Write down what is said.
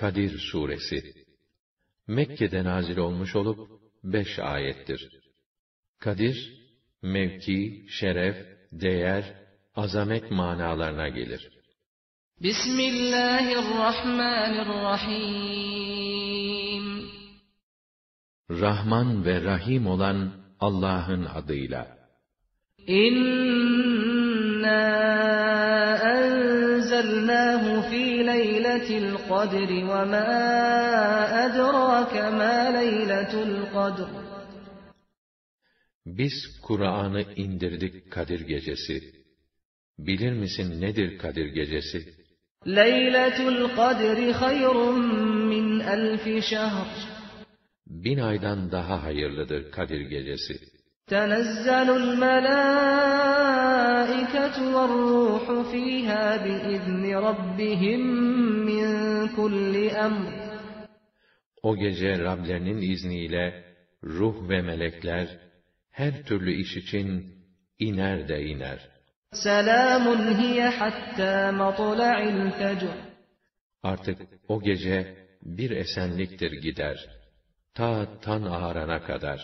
Kadir Suresi Mekke'de nazil olmuş olup beş ayettir. Kadir, mevki, şeref, değer, azamet manalarına gelir. Bismillahirrahmanirrahim. Rahman ve Rahim olan Allah'ın adıyla. İnna enzelnahu fi leyletil kadr ve ma edrake ma leyletul kadr. Biz Kur'an'ı indirdik Kadir gecesi. Bilir misin nedir Kadir gecesi? Leyletul kadri hayrun min elfi şehr. Bin aydan daha hayırlıdır Kadir gecesi. تنزل الملائكة والروح فيها بإذن ربهم من كل أمر O gece Rablerinin izniyle ruh ve melekler her türlü iş için iner de iner. سلام هي حتى مطلع الفجر Artık o gece bir esenliktir gider. Ta tan ağarana kadar.